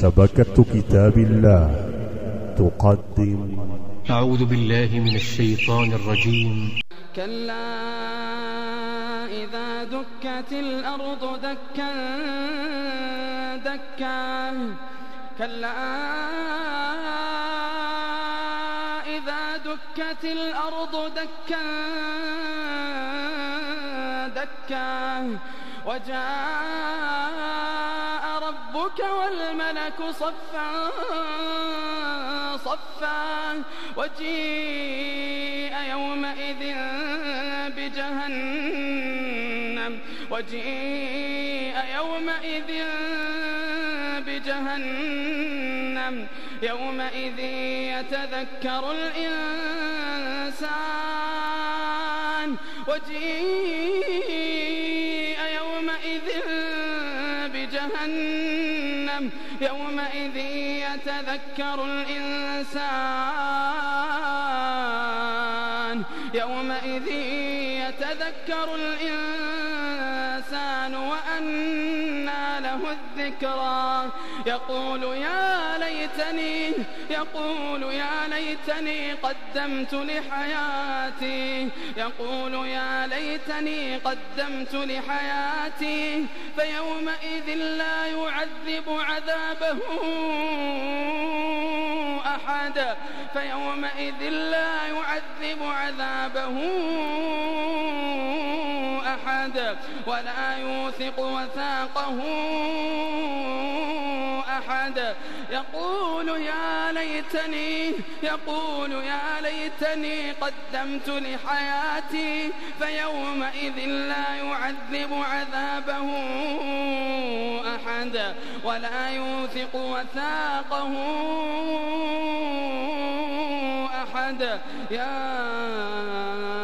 شبكة كتاب الله. تقدم. أعوذ بالله من الشيطان الرجيم. كلا إذا دكت الأرض دكا دكا. كلا إذا دكت الأرض دكا دكا. وجاء ربك والملك صفا صفا. وجيء يومئذ بجهنم وجيء يومئذ بجهنم. يومئذ يتذكر الإنسان. وجيء يومئذ بجهنم. يومئذ يتذكر الإنسان. يومئذ يتذكر الإنسان وأنى له الذكرى. يقول يا ليتني يقول يا ليتني قدمت لحياتي. يقول يا ليتني قدمت لحياتي فيومئذ لا يعذب عذابه أحد. فيومئذ لا يعذب عذابه أحد ولا يوثق وثاقه أحد. يقول يا ليتني يقول يا ليتني قدمت لحياتي فيومئذ لا يعذب عذابه أحد. ولا يوثق وثاقه أحد. يا